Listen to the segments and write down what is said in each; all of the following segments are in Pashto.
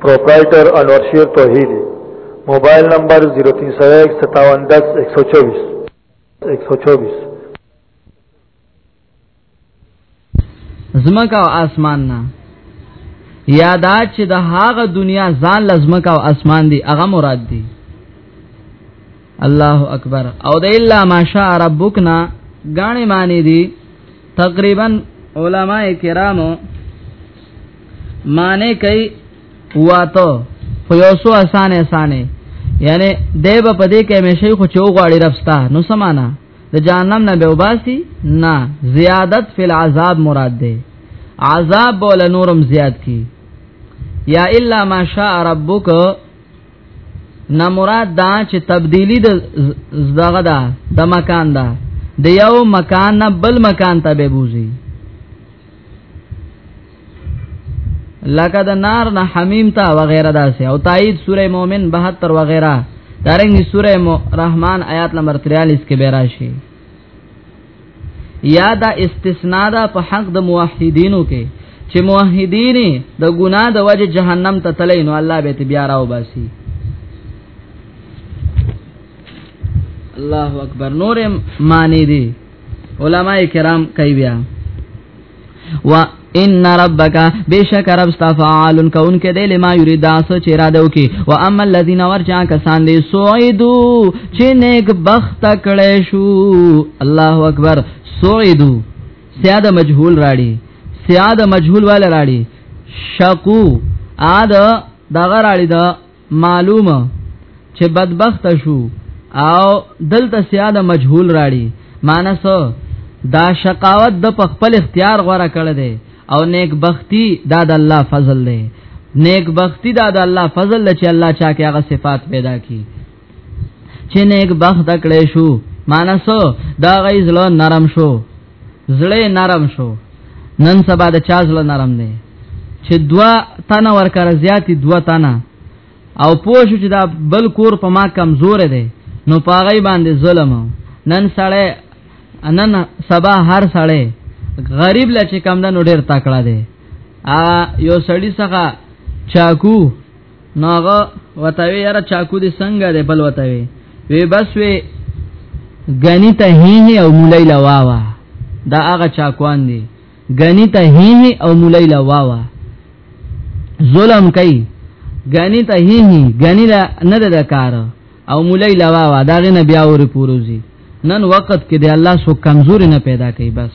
پروپرائیٹر انور شیر توحیدی موبایل نمبر 03015710124 زمکه او اسمان نه یادا چې د هاغه دنیا ځان لزمکه او اسمان دی هغه مراد دی الله اکبر او د الا ماشاء ربکنا غاڼې معنی دي تقریبا علما کرامو معنی کوي واته خو یو سو اسانه اسانه یعنی دیو په دې کې همیشه خو چو غواړي رفستا نو سمانا د جهنم نه به وباسي نه زیادت فی العذاب مراد ده عذاب بول نورم زیاد کی یا الا ماشاء ربک نه مراد دا چې تبدیلی د زداغه ده د مکان ده د یو مکان نه بل مکان ته به بوزي لکه د نار نه حمیم ته وغیرہ داسې او تایید سوره مومن 72 وغیرہ دارنګي سوره رحمان آیات نمبر 43 کې به راشي یا دا استثناء ده په حق د موحدینو کې چې موحدین د ګناه د وجه جهنم ته تللی نو الله به ته بیا راو باسي الله اکبر نورم معنی دي علما کرام کوي بیا و ان ربک بشک رب استفعال کون کې دې لما یرید اس چې را دو کې و اما الذين ورجا کسان دې سعیدو چې نیک بخت کړي شو الله اکبر سعیدو سیاده مجهول راړي سیاده مجهول وال راړي شقو عاد دغه راړي دا معلومه چې بدبخت شو او دلته سیاد مجهول راړي مانس دا شقاوت د په خپل اختیار غوړه کړی دی او نیک بختی دا د الله فضل دی نیک بختی دا د الله فضل چې الله چا کې هغه صفات پیدا کی چې نیک بخت کړې شو مانسو دا غي زلو نرم شو زړه نرم شو نن سبا د چا زړه نرم دی چې دوا تنه ورکر زیاتی دوا تنه او پوه شو چې دا بل کور په ما کمزور دی نو پاغی باندې ظلم نن سړی نن سبا هر سړی غریب لا چې کم ده نو ډیر تکړه دی ا یو سړی څخه چاکو ناغه وتاوی یاره چاکو دې څنګه دې بل وتاوی وی بس وی غنی ته هی او مولای لا واوا دا هغه چاکوان دي غنی ته هی او مولای لا واوا ظلم کوي غنی ته هی غنی لا نه د کار او مولای لا واوا دا غنه بیا ور پوروزی نن وخت کې دی الله سو کمزوري نه پیدا کوي بس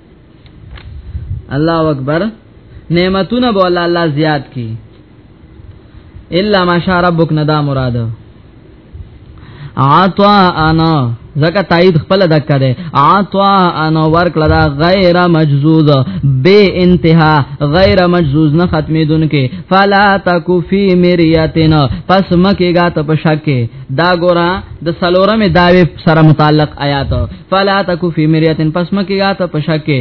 الله اکبر نعمتونه به الله الله زیات کی الا ماشاء ربک ندا مراد عطا انا زکه تایید خپل دک کړي عطا انا ورکړه دا غیر مجزوز بے انتها غیر مجزوز نه ختمې دن کې فلا تکفی مریاتنا پس مکه گا ته په شک کې دا ګورا د سلورمه داوی سره متعلق آیات فلا تکو فی مریتن پس مکه یا ته پشکه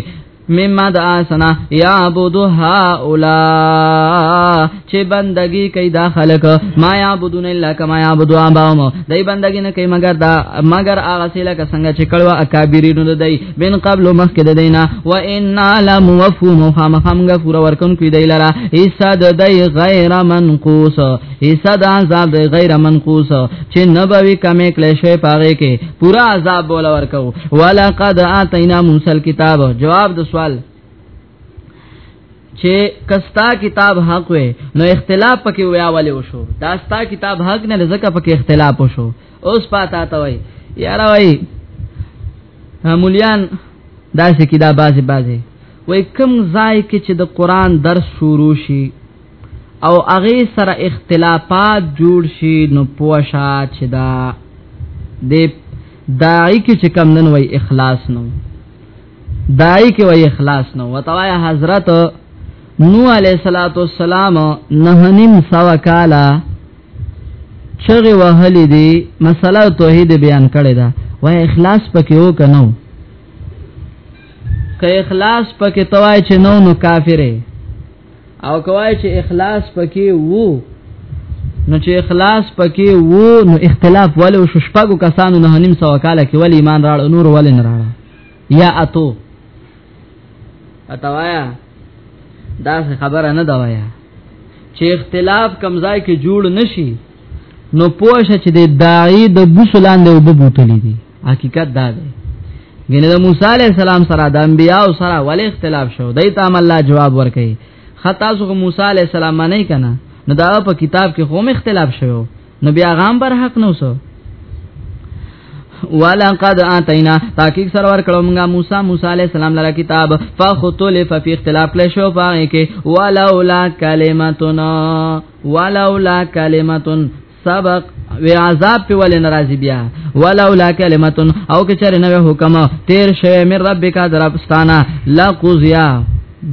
مما د آسنا یعبدو هاولا چې بندگی کوي دا خلک ما یعبدون الا کما یعبدو اباهم دای بندگی نه کوي مگر دا مگر هغه سیله که څنګه چې کړوا اکابرینو د دای بن قبل مخکې د دینا و ان علم وفهم خامخم غفور ورکون کوي دای لرا ایسا د دای غیر منقوص حصہ د عذاب د غیر منقوص چې نبوي کمې کله شوی پاره کې پورا عذاب بول ورکو ولا قد اتینا موسی الكتاب جواب د سوال چې کستا کتاب حق وې نو اختلاف پکې ویا ولې وشو دا ستا کتاب حق نه لزکه پکې اختلاف وشو اوس پاته تا وای یارا وای مولیان دا څه کتاب بازي بازي وای کم ځای کې چې د قران درس شروع شي او هغه سره اختلافات جوړ شي نو پوښا چې دا د دای کی چې کم نن وای اخلاص نو دای کی وای اخلاص نو وتوای حضرت نو علی صلوات والسلام نه نیم سوا کالا چغه وهلی دی مسله توحید بیان کړی دا وای اخلاص پکې و کنو که اخلاص پکې توای چې نو نو کافره او کوای چې اخلاص پکې وو نو چې اخلاص پکې وو نو اختلاف ولې شو شپږو کسانو نه نیم سو کال کې ولې ایمان راړ نور ولې نه راړ یا اتو اتوایا دا خبره نه دا وایا چې اختلاف کمزای کې جوړ نشي نو پوښه چې د داعی د بوسلاند وببوتلې دي حقیقت دا دی ګنې د موسی علی السلام سره د انبیاو سره ول اختلاف شو دای ته الله جواب ورکړي خطا سو موسی علی السلام نه کنا نو دا په کتاب کې هم اختلاف شوی نو بیا غام بر حق نو سو ولقد اتینا تحقیق سره ور کړو موږ موسی موسی علی السلام لپاره کتاب فختلف فی اختلاف کله شو پاره کې ولولا کلمتنا ولولا کلمتن سبق وی عذاب په ول ناراضی بیا ولولا کلمه او که چر نه حکم تیر شوی من ربک درپستانا لا قضیا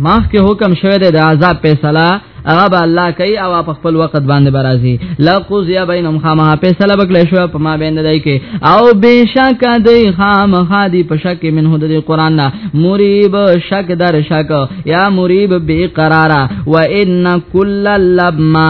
مخ کې حکم شوی د عذاب فیصله هغه به الله کوي او په خپل وخت باندې برازي لا قضیا بینهم خامه فیصله وکړي شو په ما باندې دای کې او بشک دای خام خادي په شک منه د قران نه مریب شک در شک یا مریب بی قرارا و ان کل لبما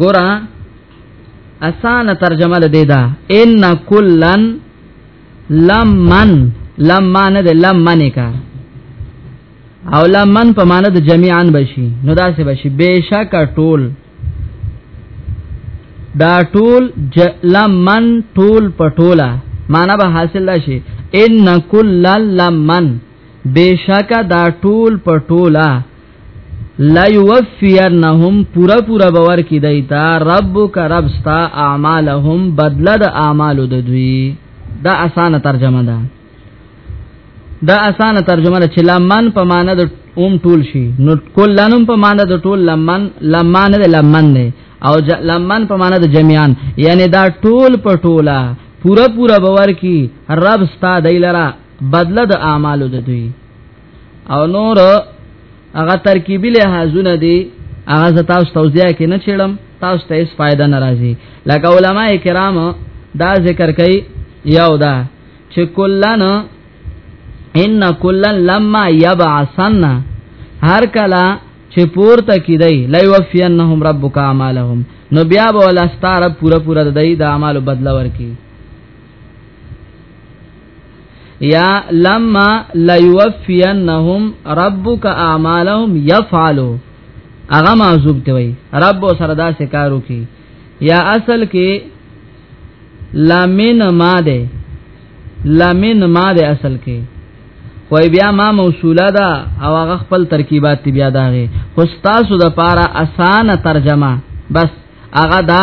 ګورا اسانه ترجمه ده دا ان کلن لمن لما نه ده لمن کا او لمن په معنی د جميعا بشي نو دا څه بشي بشک ټول دا ټول لمن ټول پټولا معنی به حاصل شي ان کلن لمن بشکا دا ټول په ټولا لا یوفینهم پورا پورا باور کی دیتا ربک ربستا اعمالهم بدل د اعمال د دوی دا اسانه ترجمه ده دا اسانه ترجمه ده چې لمن په معنی د اوم ټول شي نو کلنم په معنی د ټول لمن لمن نه لمن نه او لمن په معنی د جميعان یعنی دا ټول په ټولا پورا پورا باور کی رب ستا دایلرا بدله د اعمالو د دوی او نور هغه ترکیبی لحاظونه دي هغه ز تاسو توضیح کې نه چړم تاسو ته هیڅ فائدہ ناراضي لکه علما کرام دا ذکر کوي یو دا چې کلن ان کلن لما یبعثن هر کلا چې پورته کیدای لای وفینهم ربک اعمالهم نو بیا به ولستاره پورا پورا د دې د اعمالو بدلا ورکي یا لما ليوفينهم ربک اعمالهم يفعلوا اغه معذوب دی وای رب سره دا سکارو کی یا اصل کې لامن ما ده لامن ما ده اصل کې خو بیا ما موصوله ده او هغه خپل ترکیبات بیا داغه خو تاسو د پاره اسانه ترجمه بس هغه دا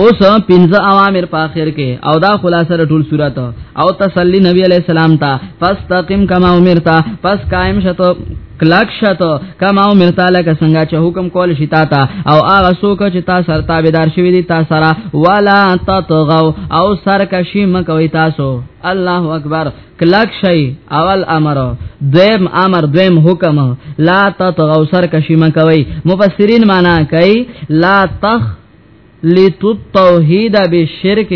اوس پنځه اوامر په اخر کې او دا خلاصه ټول صورت او تسلی نبی علی السلام ته فاستقم کما امرتا پس قائم شته کلک شته کما امرتا لکه څنګه چې حکم کول شي تا ته او هغه څوک چې تا سره تابعدار شوی دي تا سره ولا تطغوا او سرکشي مکوي تاسو الله اکبر کلاک شي اول امر دویم امر دویم حکم لا تطغوا سر کشیمه کوي مفسرین معنا کوي لا تخ لتوحید بالشرک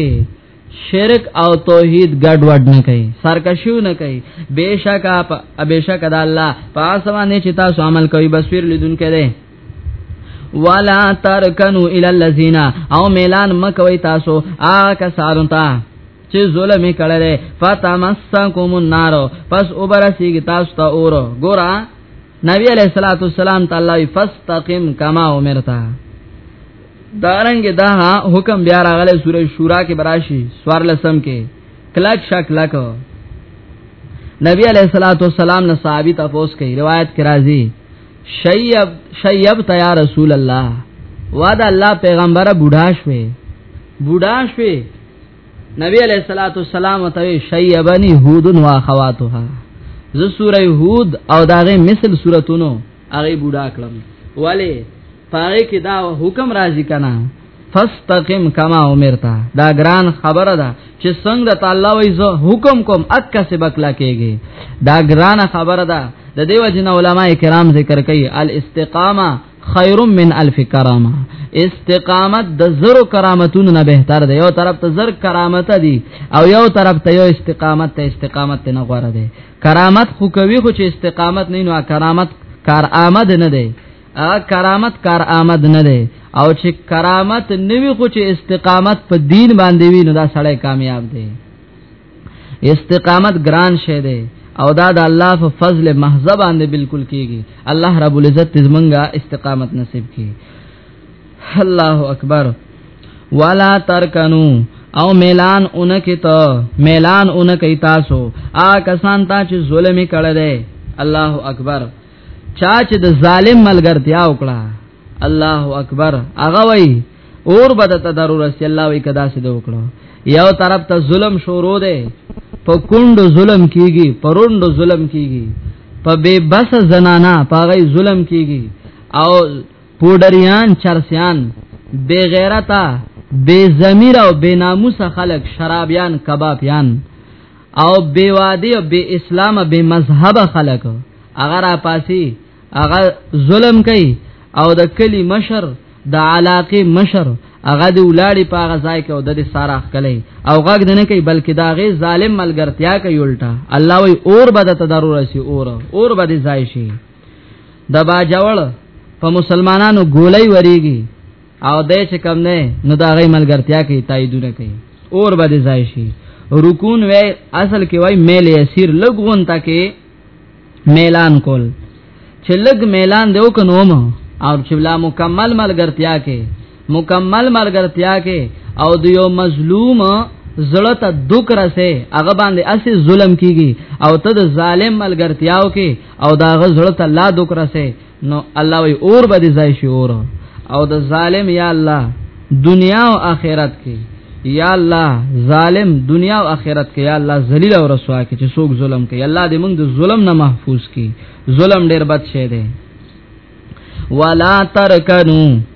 شرک او توحید ګډ وډ نه کوي سرکشیو نه کوي بهشکه اپ بهشکه د الله په اسمانه چې تاسو عمل کوي بصیر لیدون کړي ولا ترکنو الی الذین او ميلان مکوي تاسو آ کسارون ته چې ظلم کړه ده فتمسکم النار پس وبرسیږي تاسو ته اور ګورا نبی علیہ الصلوۃ والسلام تعالی فاستقم کما امرتا دارنګ دا حکم بیا راغله سورې شورا کې براشي سوار لسم کې کلک شک لک نبی علیہ الصلوۃ والسلام نے صحابي تپوس کړي روایت کې راځي شیب شیب تا یا رسول الله وادا الله پیغمبره بوډا شوي بوډا شوي نبی علیہ الصلوۃ والسلام ته شیبنی هود و اخواتها ز سوره هود او داغه مثل سوراتونو هغه بوډا کړم ولی پاره کې دا حکم راځي کنه فاستقم کما امرتا دا ګران خبره ده چې څنګه تعالی وای زه حکم کوم اکه سه بکلا کېږي دا ګران خبره ده د دیو جن علماء کرام ذکر کوي الاستقامه خیر من الف کرامه استقامت د زرو کرامتونو نه بهتر دی یو طرف ته زر کرامت دي او یو طرف ته یو استقامت ته استقامت نه غوړه دی کرامت خو کوي خو چې استقامت نه نو کرامت کار آمد نه دی کرامت کار آمد نه دی او چې کرامت نوي خو چې استقامت په دین باندې وي نو دا سړی کامیاب دی استقامت ګران شه دی او دا د الله په فضل محض باندې بالکل کیږي الله رب العزت زمونږه استقامت نصیب کړي الله اکبر ولا ترکنو او میلان اونکه ته میلان اونکه تاسو آ کسان ته چې ظلم کړه دی الله اکبر چا چې د ظالم ملګرتیا وکړه الله اکبر هغه وای اور به د تدرور رسي الله وی کدا سي د وکړو یو طرف ته ظلم شروع دی په کندو ظلم کیږي پروندو ظلم کیږي په بے بس زنانا پاغي ظلم کیږي او پودریان چرسیان بے غیرتا بے ضمیر او بے ناموس خلق شرابیان کبابیان او بے وادی او بے اسلام بے مذهب خلق اگر اپاسی هغه ظلم کوي او د کلی مشر د علاقه مشر هغه د ولاړی په هغه ځای کې او د سارا خلې او غږ نه کوي بلکې دا غي ظالم ملګرتیا کوي الټا الله وی اور بد ته ضرور شي اور اور بد ځای شي د باجوړ په مسلمانانو ګولۍ وریږي او د چې کم نه نو دا غي ملګرتیا کوي تاییدونه کوي اور بد ځای شي رکون وی اصل کې وای میل یسیر لګون تکي میلان کول چې لګ میلان دی وکنوم او چې لا مکمل ملګرتیا کې مکمل ملګرتیا کې او د یو مظلوم زړه ته دوک رسه هغه باندې اسی ظلم کیږي او ته د ظالم ملګرتیاو کې او دا غ زړه ته لا دوک رسه نو الله وی اور به دې ځای شي اور او د ظالم یا الله دنیا او آخرت کې یا الله ظالم دنیا او آخرت کې یا الله ذلیل او رسوا کې چې څوک ظلم کوي الله دې موږ د ظلم نه محفوظ کړي ظلم ډېر بد شی دی ولا ترکنو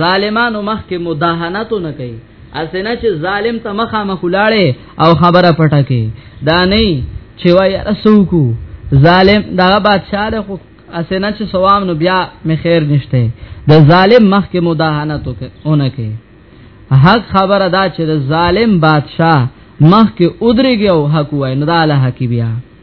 ظالمانو مخ کې مداهنت نه کوي اسنه چې ظالم ته مخه مخولاړي او خبره پټه کوي دا نه چې وای رسوکو ظالم دا بادشاہ له اسنه چې سوام نو بیا می خیر نشته د ظالم مخ کې مداهنت نه کوي حق خبره دا چې د ظالم بادشاہ مخ کې ودرېږي او حق وای نه دا له حق بیا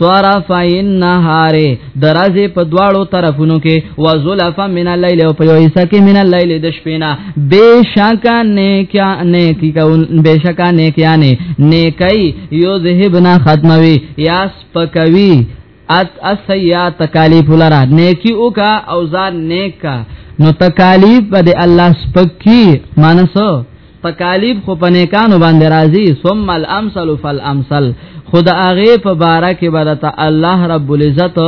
طرفین نهار درازه په دواړو طرفونو کې وزلفا من الليل او په یو حصہ کې من الليل د شپې نه بشکا نیکیا نیکی کون بشکا نیکیا نه نیکای یذهبنا ختموي یا سپکوي ات اسیا تکالیف لرا نیکی او کا او ځان نیک کا نو تکالیف بده الله سپکی مانسو تکالیف خو په نیکانو باندې راځي ثم الامثل فالامثل خدا هغه په بارا کې برته الله رب العزت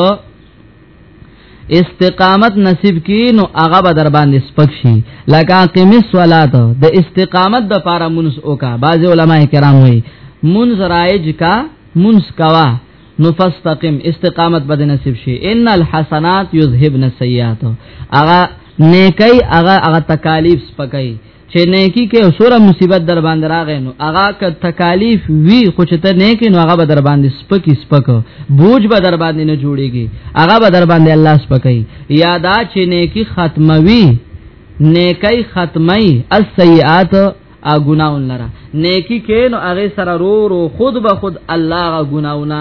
استقامت نصیب کی نو هغه به در باندې سپک شي لکه قیم الصلات د استقامت د پاره منس اوکا بعض علما کرام وایي منز رایج کا منس کوا نو فاستقم استقامت بد نصیب شي ان الحسنات یذهبن السیئات اغه نیکي اغه اغه تکالیف سپکای چې نیکی کې سوره مصیبت در باندې راغې نو هغه ک تکالیف وی خو چې ته نیکی نو هغه به در باندې سپکی سپک بوج به در باندې نه جوړیږي هغه به در باندې الله سپکای یادا چې نیکی ختموي نیکی ختمي السیئات ا ګناون لره نیکی کې نو هغه سره رو رو خود به خود الله غ ګناونه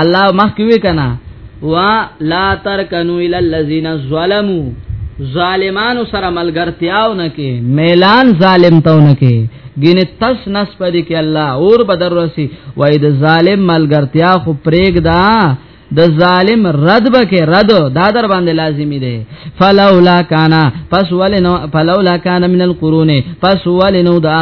الله مخکې وی کنه وا لا ترکنو ال الذين ظلموا ظالمانو سره ملګرتیاو نه کې میلان ظالم تاو نه کې ګینه تس نس پدې کې الله اور بدر رسی وای د ظالم ملګرتیا خو پرېګ دا د ظالم رد بکې رد دا در باندې لازمی دی فلولا کانا پس ولنو فلولا کانا من القرون پس ولنو دا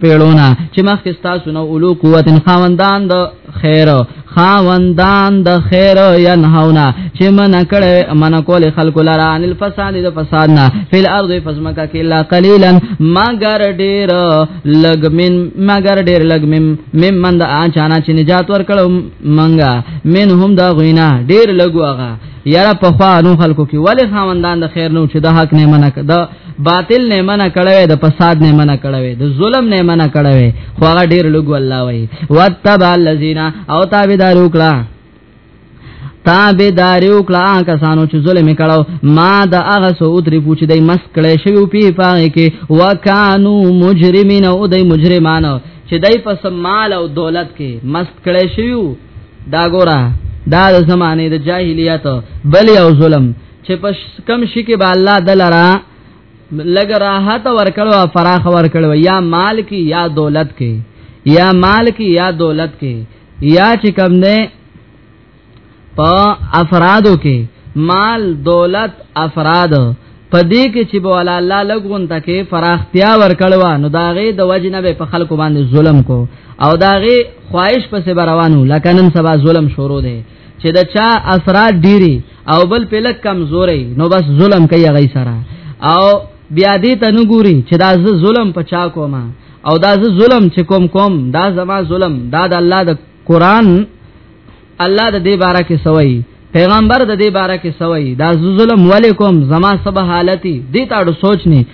پیړونا چې مخکې تاسو نو اولو قوت خواندان د خیر خاوندان د خیر ينهونا چې من کړه من کول خلق لرا ان الفساد د فساد نه فل ارض فزمکا کې لا قليلا مگر ډیر لګ من مگر ډیر لګ من من من د اچانا چې نجات ورکړو منګه من هم دا غوینا ډیر لګو هغه یاره په خوانو خلکو کې ولی خاوندان د خیر نو چې د حق نه منک د باطل نه منع کړوي د فساد نه منع کړوي د ظلم نه منع کړوي خو هغه ډیر لګ والله وي وتبع الذين او تابعدار وکړه تابعداري وکړه کسانو چې ظلم کړو ما د هغه سو تری پوښ دی مس کړي شی پی پاره کې وکانو مجرمین او دای مجرمانو چې دای په سمال او دولت کې مست کړي شی دا ګوره دا د زمانه د جاهلیت بل یو ظلم چې په کم شي کې به الله دلرا لګ راحت ورکړو او فراخ ورکړو یا مال کې یا دولت کې یا مال کې یا دولت کې یا چې کم نه په افرادو کې مال دولت افراد په دې کې چې بو الله الله لګون تکي فراختیا ورکړوا نو داغه د وجنه به په خلکو باندې ظلم کو او داغه خواهش پسې روانو لکه نن سبا ظلم شروع دی چې د چا اثرات ډيري او بل په لک کمزوري نو بس ظلم کوي غي سره او بیا دې ته نو ګوري چې دا ز ظلم پچا کوما او دا ز ظلم چې کوم کوم دا زما ظلم دا د الله د قران الله د دې بارا کې سوي پیغمبر د دې بارا کې سوي دا ز ظلم ولیکم زما سبه حالتي دې تاړو سوچ نه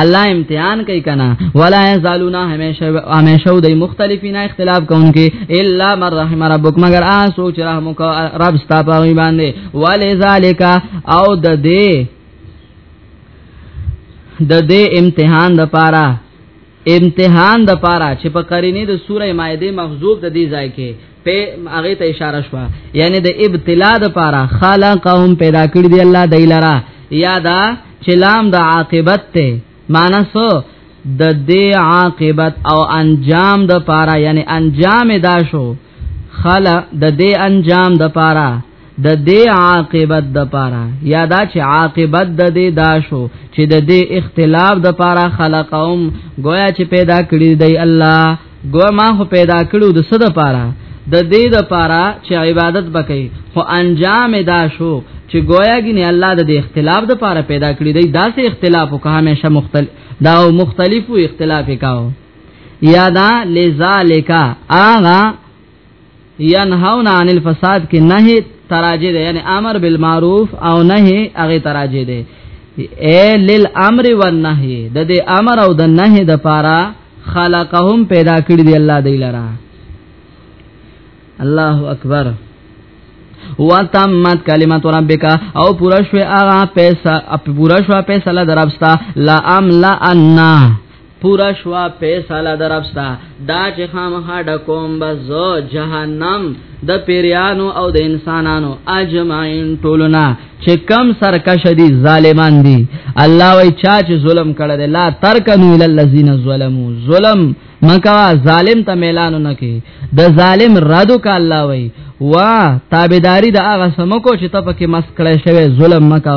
الله امتحان کوي کنه ولا یزالون همیشه همیشه د مختلفین اختلاف کوونکې الا من رحم ربک مگر آ سوچ رحم کو رب ستا په باندې ولذالک او د دې د دې امتحان د پاره امتحان د پاره چې په قرینه د سوره مائده مخزوب د دې ځای کې په هغه ته اشاره شو یعنی د ابتلا د پاره خلقهم پیدا کړی دی الله دایلرا یادا چې لام د عاقبت ته معنی سو د دې عاقبت او انجام د پاره یعنی انجام دا شو خلق د دې انجام د پاره د دې عاقبت د پاره یا دا چې عاقبت د دې دا شو چې د دې اختلاف د پاره خلقهم گویا چې پیدا کړی دی الله گویا ما خو پیدا کړو د صد پاره د دې د پاره چې عبادت وکي خو انجام دا شو چې گویا ګنې الله د دې اختلاف د پاره پیدا کړی دی دا سه اختلاف او که همیشه مختلف دا مختلفو اختلاف کاو یادا لذالک اغا ينهون عن الفساد کې نهي تراجه ده یعنی امر بالمعروف او نهي هغه تراجه ده اے للامر والنهي د دې امر او د نهي د پاره خلقهم پیدا کړی دی الله دی لرا الله اکبر وتمت کلمت ربک او پورا شو هغه پیسې پورا شو پیسې لدربستا لا ام لا انا پورا شوا پیساله درپستا دا چې خامخا ډکوم بز جهنم د پیریانو او د انسانانو اجمعین ټولنا چې کم سرکش دي ظالمان دي الله وای چا چې ظلم کړه دي لا ترکنو ال الذین ظلمو ظلم مکا ظالم ته ميلانو نکي د ظالم رادو کا الله وای وا تابعداري د هغه سمکو چې ته پکې مسکړې شوی ظلم مکا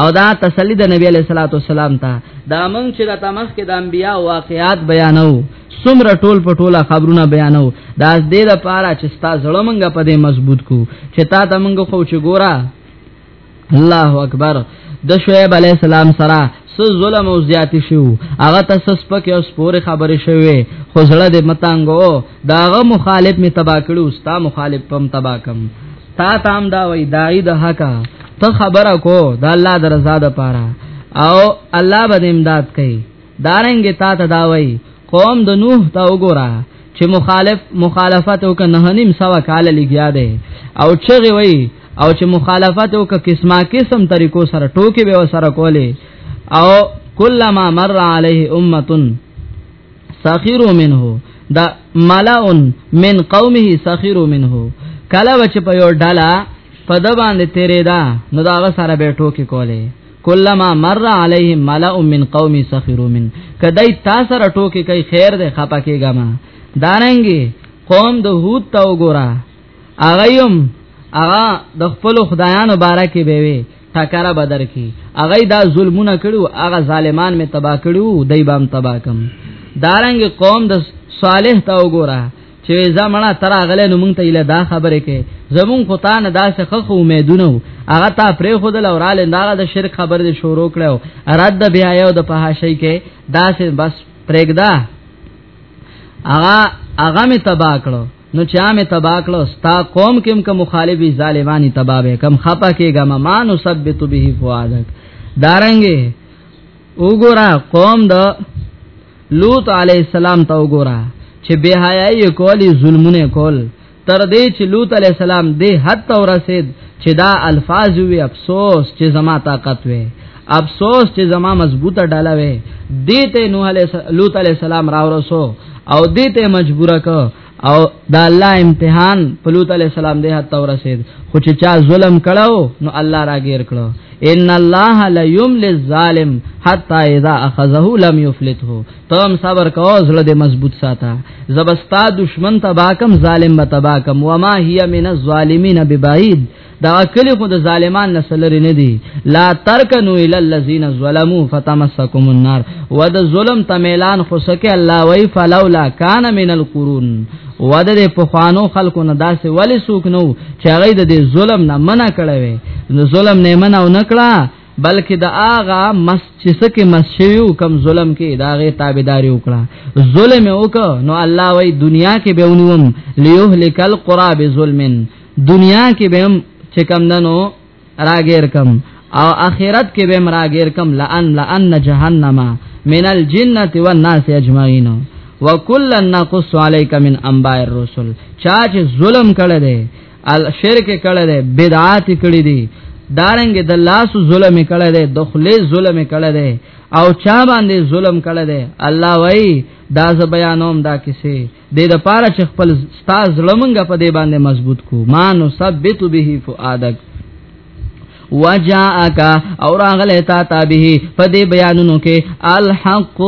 او دا تسلی د نبی علیہ الصلوۃ والسلام ته دا مونږ چې د تمخ کې د انبیا واقعات بیانو سمره ټول په ټوله خبرونه بیانو دا از دې د پاره چې ستا زړه مونږ په دې مضبوط کو چې تا ته مونږ خو چې ګورا الله اکبر د شعیب علی السلام سره سو ظلم او زیاتی شو هغه ته سسپک او سپور خبرې شوې خو زړه دې متانګو داغه مخالف می تبا کړو ستا مخالف پم تبا کم تا تام دا وای دای د حقا ته خبره کو دا الله د رضا د پاره او الله به امداد کوي دارنګ تا ته دا وای قوم د نوح ته وګوره چې مخالف مخالفت وک نه نیم سوا کال لګیا دی او چغه وای او چې مخالفت وک قسمه قسم طریقو سره ټوکی به سره کوله او کلمہ مر علیه امه سخیرو منه دا ملائن من قومه سخیرو منه کله وچ په یو ډالا په د باندې تیرې دا نو دا غ سره به ټوکی کوله کلمہ مر علیه ملائ من قومی سخروا من کدی تاسو را ټوکی کوي خیر ده خپه کېګا ما دارنګي قوم د هوت تا وګورا اغیوم اغا د خپل خدایانو بارکه به وي ټکر بدر کی اغه دا ظلمونه کړو اغه ظالمان می تبا کړو دای بام تبا کم دارنګ قوم د صالح تا وګوره چې زمړه تر اغله نو مونږ ته اله دا خبره کې زمون خو تا نه داسې خخ امیدونه هغه تا پرې خود لورال دا د شرک خبر دې شروع کړو رد بیا یو د پهاشي کې داسې بس پرېګدا اغا اغا می تبا کړو نو چا می تبا کړو ستا قوم کم کوم مخالفي ظالمانی تبا به کم خپه کېګه ما مان ثبت به فوادک دارنګې وګورا قوم د لوط علی السلام ته وګورا چې به حیاي کولی ظلمونه کول تر دې چې لوط علی السلام دې حد تور رسید چې دا الفاظ وی افسوس چې زما طاقت وی افسوس چې زما مضبوطه ډاله وې دته نوح علیہ لوط علیہ السلام را ورسو او دته مجبوره ک او دا الله امتحان پلوط علیہ السلام دې حتی ورسید خو چې چا ظلم کړو نو الله راګیر کړو ان الله لا یمل الظالم حتا اذا اخذه لم یفلته تم صبر کو زړه دې مضبوط ساته زبستا دشمن تباکم ظالم تباکم وما هی من الظالمین ببعید دا کلی خو د ظالمان نسلری نه دی لا ترکنو ال الذین ظلموا فتمسکم النار و د ظلم تمیلان خو سکه الله وی فلولا کان من القرون و د پخوانو خلکو نه داسې ولی سوک نو چې هغه د ظلم نه منع کړي وي نو ظلم نه منع او نکړه بلکې د آغا مس چې سکه مس شیو کم ظلم کې دا غي تابعداري وکړه ظلم وک نو الله وی دنیا کې به ونیوم لیهلکل قراب ظلمن دنیا کې به هم چې کم دنو راګیر کم او اخرت کې به هم راګیر کم لئن لئن جهنم من الجنه والناس اجمعين وکلا نقص عليك من انباء الرسل چا چې ظلم کړی دی الشرک کړی دی بدعات کړی دی دارنګ د لاس ظلم کړه ده د خله ظلم کړه ده او چا باندې ظلم کړه ده الله وای دا ز بیانوم دا کیسه د دې لپاره چې خپل استاد لمنګه په دې باندې مضبوط کو ما نو ثبت به فؤادک وجاءک اور اغله تا تابه په دې بیانونو کې الحق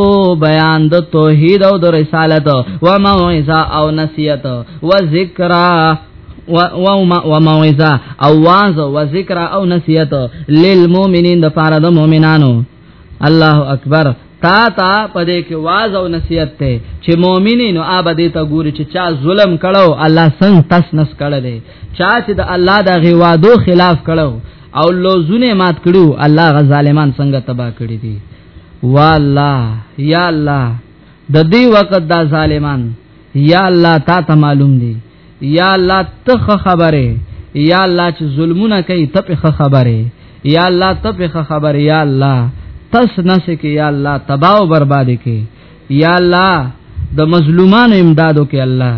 بیان د توحید او د رسالت و موعظه او نصیحت و ذکر و موعظه او واعظ و ذکر او نصیحت للمؤمنین د پاره د مؤمنانو الله اکبر تا تا پدې کې واز او نصیحت ته چې مؤمنینو آبادې ته ګوري چې چا ظلم کړو الله څنګه تس نس کړل چا چې د الله د غوادو خلاف کړو او لوزونه مات کړو الله غ ظالمان څنګه تبا کړی دي والله یا الله د دې وخت دا ظالمان یا الله تا ته معلوم دي یا الله تخ خبره یا الله چې ظلمونه کوي ته په خبره یا الله ته په خبره یا الله تس نس کې یا الله تباہ او برباد کې یا الله د مظلومانو امدادو کې الله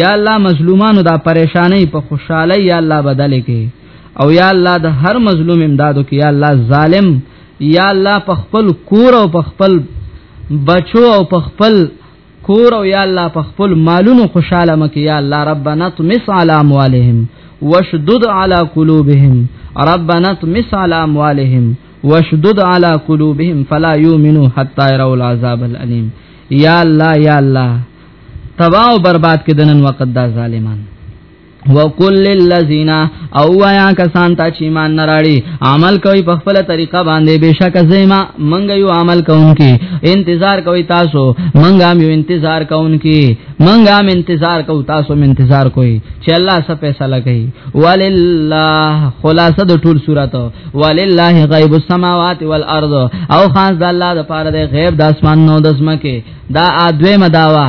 یا الله مظلومانو دا پریشانې په خوشحالي یا الله بدل کې او یا الله د هر مظلوم امدادو کې یا الله ظالم یا الله په خپل کور او په خپل بچو او په خپل کور او یا الله په خپل مالونو خوشاله مکه یا الله ربنا طمس علی اموالهم وشدد علی قلوبهم ربنا طمس علی اموالهم وشدد علی قلوبهم فلا یؤمنو حتا يروا العذاب الالم یا الله یا الله تباہ و برباد کې دنن وقت دا ظالمان وقل للذین او یا کسان ته چې مان نراړي عمل کوي په خپل طریقه باندې بشک زېما منګ یو عمل کوونکی انتظار کوي تاسو منګ هم یو انتظار کوونکی منګ هم انتظار کو تاسو هم انتظار کوي چې الله څه فیصله کوي ولله خلاصه د ټول صورت ولله غیب السماوات والارض او خاص د الله د پاره د غیب د اسمان نو د زمکه دا ادوی مداوا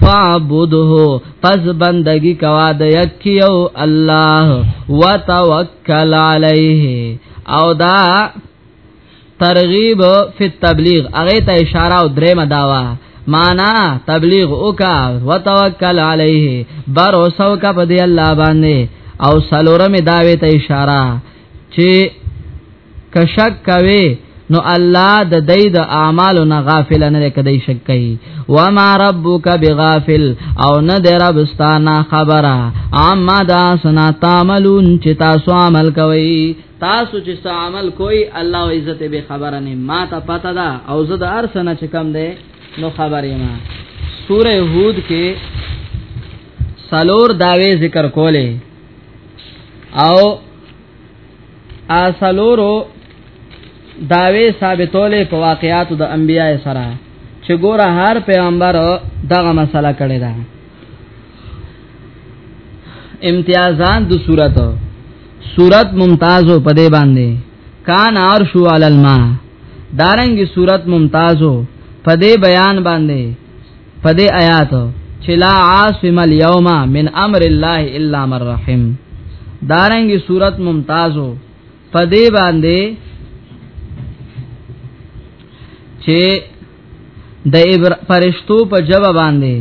فعبده پس بندگی کوا د یکیو الله وتوکل علیه او دا ترغیب فی التبلیغ هغه ته اشاره او درېمه داوا معنا تبلیغ وکا وتوکل علیه بر اوسو کا په دی الله باندې او سلورم داوی ته اشاره چې که شک کوي نو الله د دې د اعمالو نه غافل نه دی کدی شک کوي و ما ربک بغافل او نه د رب ستانه خبره اما دا سنا تعملون چې تاسو عمل کوي تاسو چې څه عمل کوي الله او عزت به خبره نه ما ته پته ده او زه د ارسنه چې کم ده نو خبرې ما سوره هود کې سلور داوی ذکر کوله او اصلورو داوی ثابتولې په واقعاتو د انبیای سره چې ګوره هر پیغمبر دغه مسله کړې ده امتیازان د صورت صورت ممتازو په دې باندې کان عرش علی الماء دارنګي صورت ممتازو په دې بیان باندې په دې آیات چې لا عاصم اليوم من امر الله الا من رحم دارنګي صورت ممتازو په دې باندې چې د ابر فرشتو په جواب باندې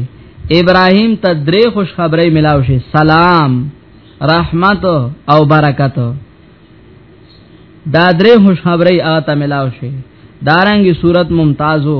ابراهيم ته درې خوش خبرې ملاو شي سلام رحمت او برکت دا درې خوش خبرې آتا ملاو شي دارنګي صورت ممتازو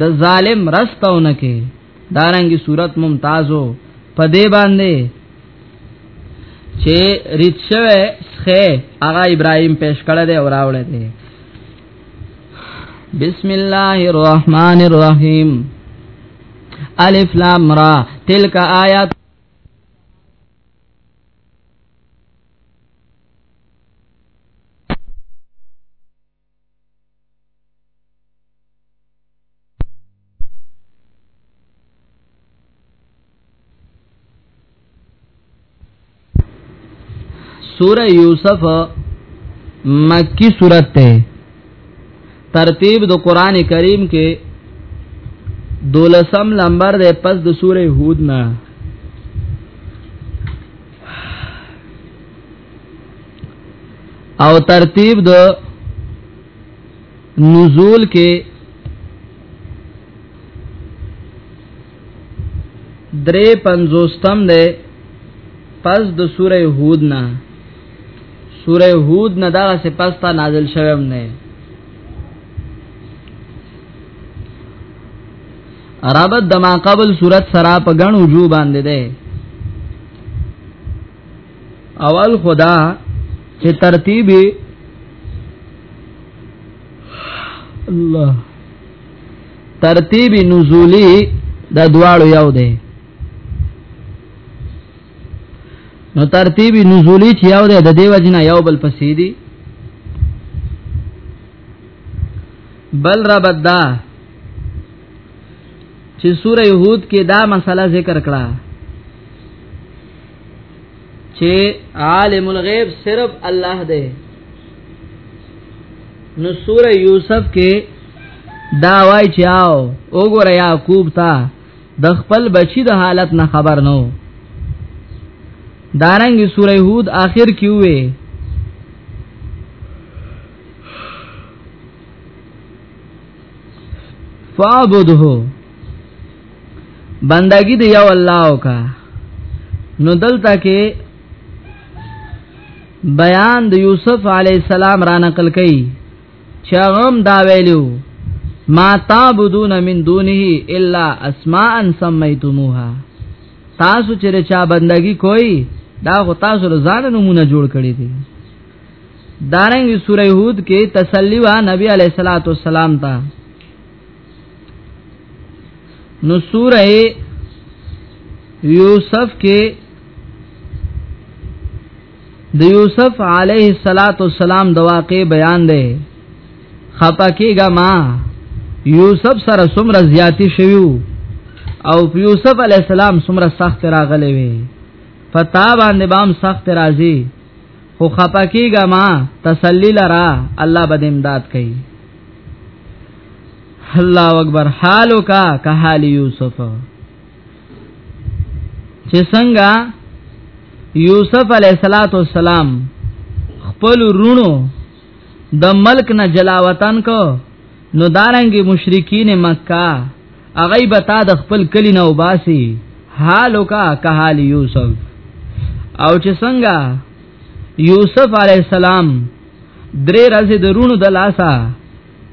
د ظالم رستونه کې دارنګي صورت ممتازو په دې باندې چې ریت شوه ښه هغه ابراهيم پیش کړه دی او راوړه دی بسم الله الرحمن الرحیم الف لام را تلک آیات سوره یوسف مکی سورت ته ترتیب د قران کریم کې دولسم لمبر ده پس د سوره هود نه او ترتیب د نزول کې درې پنځوستم ده پس د سوره هود نه سوره هود نه دا سه پس تا نازل شوم نه عربت دما قبل صورت سرا په غن وجو باندې ده اول خدا چې ترتیب الله ترتیب نزولی د دواړو یو دی نو ترتیب نزولی چې یو دی د دیو جنا یو بل پسې دی بل ربط دا چې سوره یهود کې دا مسله ذکر کړه چې عالم الغیب صرف الله دی نو سوره یوسف کې دا وای چې آو وګوره یعقوب ته د خپل بچی د حالت نه خبر نو دارنګ سوره هود آخر کې وې فعبده بندگی دی یو الله او کا نو دلته کې بیان د یوسف علی السلام را نقل کړي چې غم دا ویلو ما تعبدون من دونه الا اسماء سميتموها تاسو چې چا بندگی کوئی دا خو تاسو له ځان نمونه جوړ کړی دي دارنګ سوره هود کې تسلی وا نبی علیہ الصلوۃ والسلام ته نو سوره یوسف کې د یوسف علیه الصلاۃ والسلام د واقع بیان دی خپکیګه ما یوسف سره سمره زیاتی شویو او یوسف علی السلام سمره سخت راغلی وی پتا باندې بام سخت راځي خو خپکیګه ما تسلی لرا الله بد امداد کوي الله اکبر حالو کا که حال یوسف چې څنګه یوسف علی صلاتو السلام خپل رونو د ملک نه جلا وطن کو نو دارنګي مشرکین مکه اغه به تا د خپل کلی نه وباسي حالو کا که حال یوسف او چې څنګه یوسف علی السلام درې ورځې د رونو د لاسا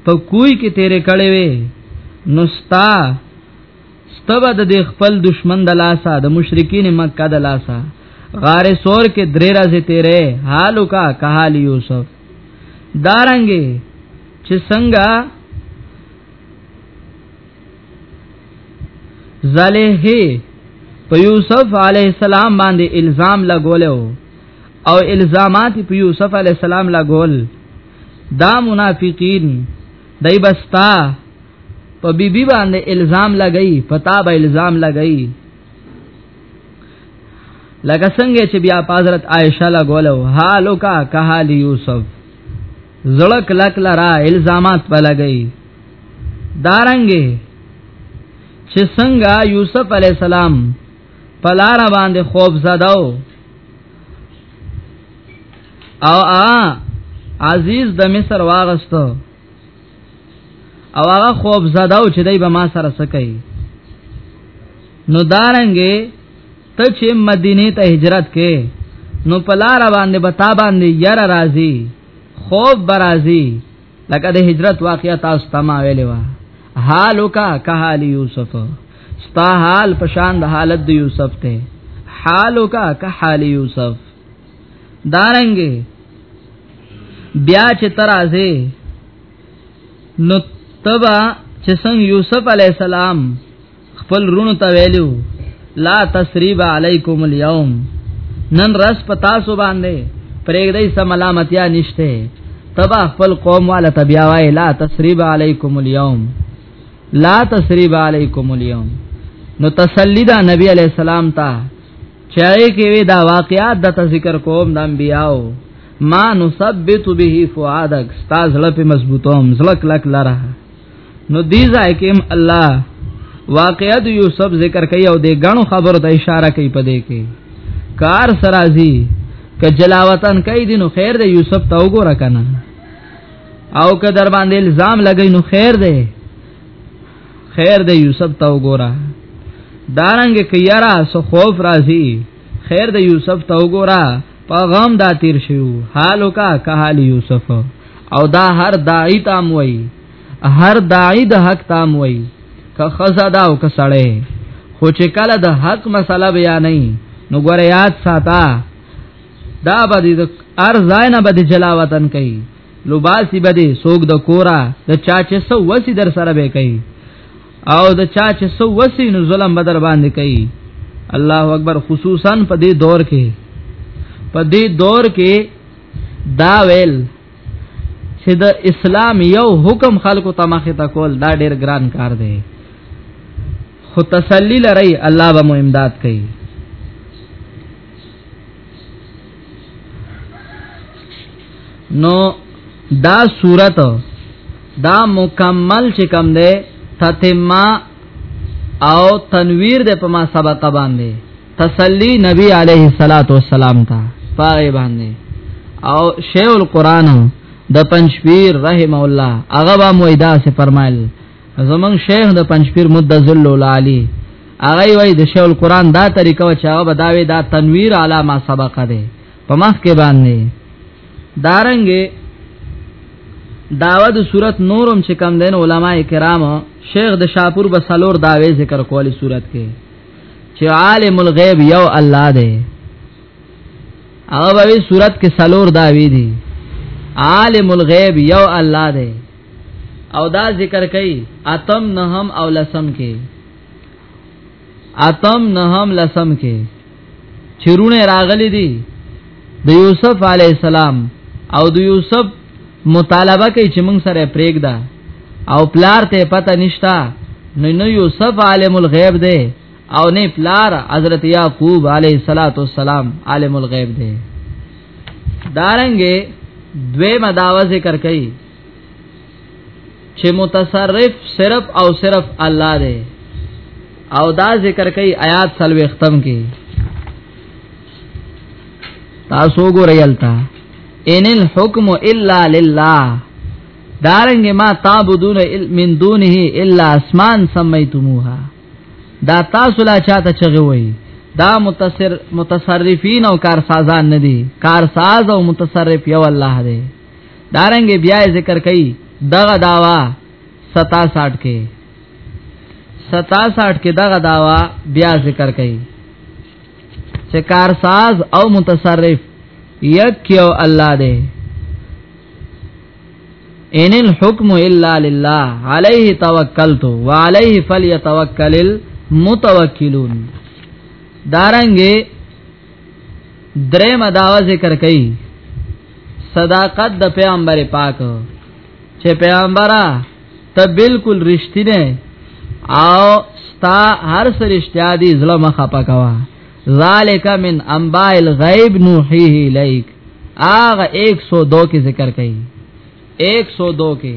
په کوی کې تیرې کړې وې نو ستا ستبه د خپل دشمن د لاسا د مشرکین مکه د لاسا غار سور کې درې ورځې تیرې حالو کا که حال یوسف دارنګي چې څنګه زلیه په یوسف علی السلام باندې الزام لګولیو او الزامات په یوسف علی السلام لګول دا منافقین دای بستا په بیبي بی باندې الزام لګئی پتا به الزام لګئی لکه څنګه چې بیا حضرت عائشه لګولیو حالو کا کحال یوسف زړه کلا کلا را الزامات په لګئی دارنګي چې څنګه یوسف علی السلام په لار باندې خوب زداو او ا عزیز د مصر واغستو او هغه خوب زداو چې دای به ما سره سکه نو دارنګي ته چې مدینه ته هجرت کې نو په لار باندې به تا باندې یره راځي خوب برازي لکه د هجرت واقعیا تاسو تما ویلې وا حالو کا کحال یوسف ستا حال پشان د حالت د یوسف ته حالو کا کحال یوسف دارنګي بیا چې ترازه نو تبا چې څنګه یوسف علی السلام خپل رونو ته ویلو لا تسریب علیکم اليوم نن رس پتا سو باندې پرېږدې سم ملامتیا نشته تبا خپل قوم والا تبیا وای لا تسریب علیکم اليوم لا تسریب علیکم اليوم نو تسلی دا نبی علیہ السلام ته چاہے کې وی دا واقعات د ذکر کوم د انبیاو ما نثبت به فؤادک استاد لپاره مضبوطوم زلک لک لره نو دی ځای کې الله واقعا د یوسف ذکر کوي او د غنو خبرو ته اشاره کوي په دې کې کار سرازي ک جلاوطن کوي دینو خیر دی یوسف ته وګوره کنه او که در باندې الزام لګی نو خیر دی خیر دی یوسف ته وګوره دارنګ کیرا سو خوف راځي خیر د یوسف ته وګوره په غم دا تیر شو حالو کا که حال یوسف او دا هر داعی تام وای هر داعی د حق تام وای که خزا دا او که سړی خو چې کله د حق مسله بیا نه نو ګور یاد ساته دا به د ارزای نه به جلا وطن کوي لباسی بده سوګ د کورا د چاچه سو وسی در سره به کوي او د چا چې سو وسی نو ظلم بدر باندې کوي الله اکبر خصوصا په دې دور کې په دې دور کې دا ویل چې د اسلام یو حکم خلکو ته مخه تا کول دا ډیر ګران کار دی خو تسلی لري الله به مو امداد کوي نو دا صورت دا مکمل چې کم ده تتمه او تنویر ده په ما سبق باندې تسلی نبی علیه الصلاۃ والسلام ته پای باندې او شیخ القران د پنځپیر رحم الله هغه با مویدا سے فرمایل زمون شیخ د پنځپیر مدذل العالی هغه وای د شیخ القران دا طریقه و چې هغه بداوی دا تنویر علامه سبق ده په مخ کې باندې دارنګه داوا د صورت نورم چې کم دین علما کرام شیخ د شاپور بسلور داوی ذکر کولی صورت کې چې عالم الغیب یو الله دی هغه به صورت کې سلور داوی دی عالم الغیب یو الله دی او دا ذکر کوي اتم نهم او لسم کې اتم نهم لسم کې چرونه راغلي دي د یوسف علی السلام او د یوسف مطالبه کوي چې موږ سره پرېګ ده او پلار ته پته نشتا نو نو یوسف عالم الغیب دی او نه پلار حضرت یعقوب علی صلوات والسلام عالم الغیب دی دارنګه دوی مداوا ذکر کوي چې متصرف صرف او صرف الله دی او دا ذکر کوي آیات سلوي ختم کې تاسو ګورئلتا ان الحكم الا لله دارنګ ما تعبدون من دونه الا اسمان سميتموها دا تاسو لا چاته چغه وای دا متصرفین او کارسازان ندي کارساز او متصرف یو الله دی دارنګ بیا ذکر کئ دغه داوا 67 کې 67 کې دغه داوا بیا ذکر کئ چې کارساز او متصرف یک یو الله دی ان الحكم الا لله عليه توکلت وعليه فليتوكل المتوکلون دارنګه درې مداوا ذکر کړي صداقت د پیغمبر پاک چې پیغمبره ته بالکل رښتینه او ستا هر سرشتیا دی ظلم خپا کوا ذالک من انباء الغیب نوحیه الیک آغا 102 کې ذکر کړي 102 کې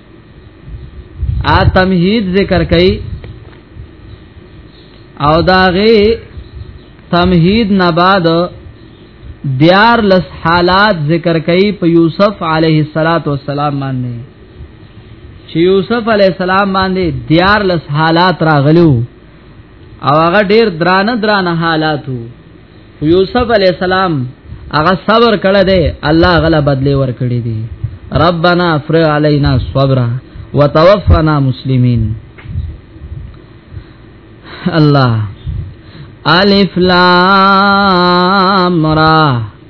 ا تمهید ذکر کئ او داغه تمهید نه بعد دیار لس حالات ذکر کئ په یوسف علیه الصلاۃ والسلام باندې چې یوسف علی السلام باندې دیار لس حالات راغلو او هغه ډیر درانه درانه حالاتو یوسف علی السلام هغه صبر کړه دی الله غلا بدلی ور کړی دی ربنا فرغ علینا صبر وتوفنا مسلمین الله الف لام را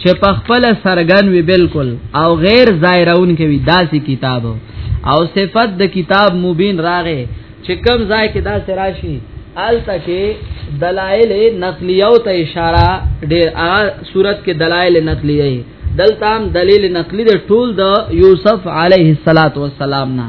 چې په خپل سرګن وی بالکل او غیر ظاهرون کوي داسې کتاب او صفت د کتاب مبین راغې چې کم ځای کې دا سراشي الته کې دلایل نقلیه او ته اشاره ډېر ا صورت کې دلایل نقلیه دلته هم دلیل نقلی د ټول د یوسف علیه السلام نه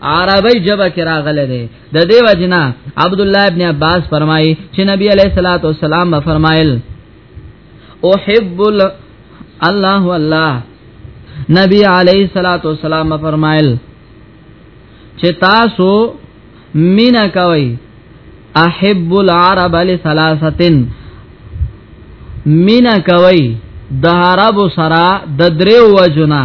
عربی جبه کې راغله ده د دیو جنا عبد الله ابن عباس فرمایي چې نبی علیہ الصلوۃ والسلام به فرمایل احب الله الله نبی علیہ الصلوۃ والسلام فرمایل چې تاسو مینا کوي احب العرب لثلاثتن مینا کوي د عربو سره د دریو وجنا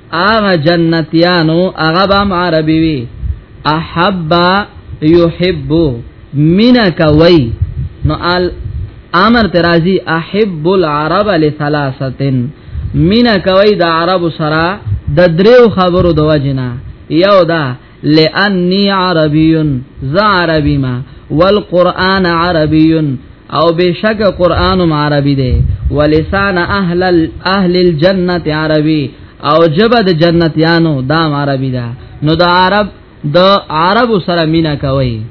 اغه جنتیانو اغه بام عربی وی احب یحب مینا کوي نو ال امر ترازی احب العرب لثلاثه مینا کوي د عربو سره د دریو خبرو د وجنا یو دا لانی عربی ز عربی ما والقران عربی او بشک قران عربی دی ولسان اهل اهل الجنه عربی او جبد جنتیانو دا عربی دا نو دا عرب د عربو سره مینا کوي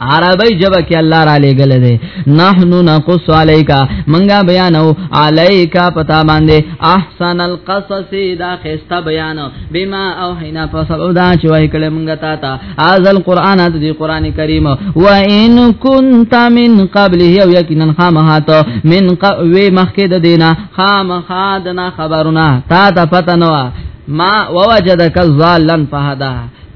عربی جبه کې الله را لېګل دي نحنو نقص علیکا منګه بیانو علیکا پتا باندې احسن القصص دا خسته بیان بما او حینا په سبب دا چې وای کله منګه تا تا از القران د دې قران کریم و ان کنت من قبله او یقینا خامهات من قوی مخکې د دینه خامخادنا خبرونه تا ته پته نو ما ووجدک ظالن فهدا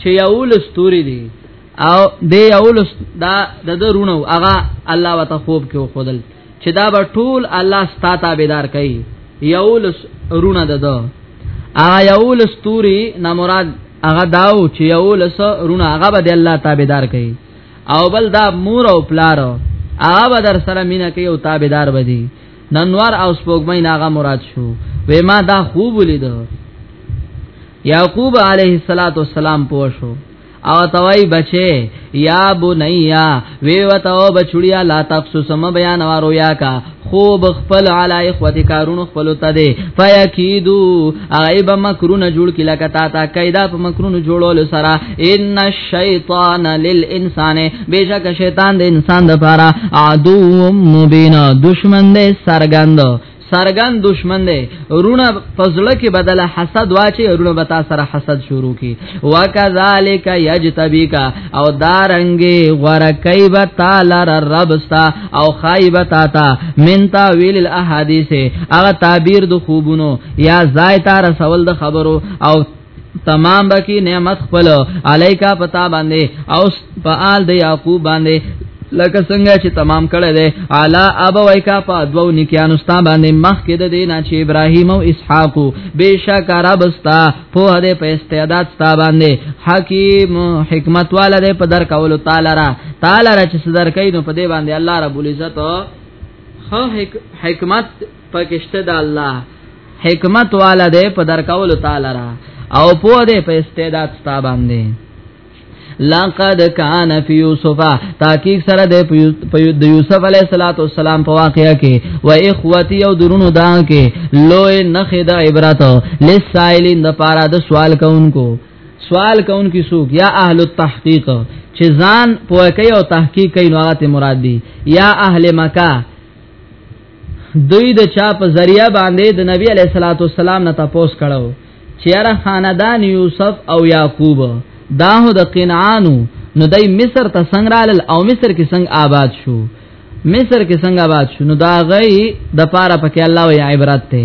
چې یو لستوري دی او د یو لست دا د درونو هغه الله وت خوب کې خودل چې دا به ټول الله ستا تابعدار کوي یو لس رونه ده ده هغه یو لستوري نه مراد هغه داو چې یو لس رونه هغه به د الله تابعدار کوي او بل دا مور او پلار هغه به در سره مینه کوي او تابعدار بدی ننوار او سپوږمۍ ناغه مراد شو وې ما دا خوب ولیدو یعقوب علیه السلام پوښو او توای بچي یا بنیا وی وتاو بچړیا لا تاسو سم بیان وارو یا کا خوب خپل علی اخوتی کارون خپل ته دی فیکیدو غیب مکرون جوړ کلا کتا تا کیدا په مکرون جوړول سره ان الشیطان للانسان بشک شیطان د انسان د پاره عدو مبین دشمن دی سرګند سارګان دشمن دی رونه پزړه کې بدل حسد واچي رونه بتا سره حسد شروع کی وکذالک یجتبیک او دارنګي ورکی به تعالی رب ستا او خایب تا تا من تاویل الاحادیث هغه تعبیر د خوبونو یا زایتا رسول د خبرو او تمام بکی نعمت خپل علیکا پتا باندې او په آل د یعقوب باندې لکه څنګه چې تمام کړي دي اعلی ابویکا په دوو نکیانو ستا باندې مخ کې د دینه چې ابراهیم او اسحاق بشک عربستا په دې په استعداد ستا باندې حکیم حکمت والا دې په در کولو تعالی را تعالی را چې صدر کین په دې باندې الله رب العزت خو حکمت پکشته د الله حکمت والا دې په درکول تعالی را او په دې په استعداد ستا باندې لقد کان فی یوسف تحقیق سره د د یوسف علی صلوات و سلام په واقعیا کې و اخوتی او درونو دا کې لوی نخې د عبرت لسائلین د پارا د سوال کوونکو سوال کوونکو سوق یا اهل التحقیق چې ځان پوهه کوي او تحقیق کوي نو هغه مراد دي یا اهل مکه دوی د چا په ذریعہ باندې د نبی علیہ الصلوۃ والسلام نه تاسو کړو چې اره خاندان یوسف او یعقوب دا هو د قنعانو نو دای مصر ته څنګه رال او مصر کې څنګه آباد شو مصر کې څنګه آباد شو نو دا غي د پاره پکې الله وی عبرت ته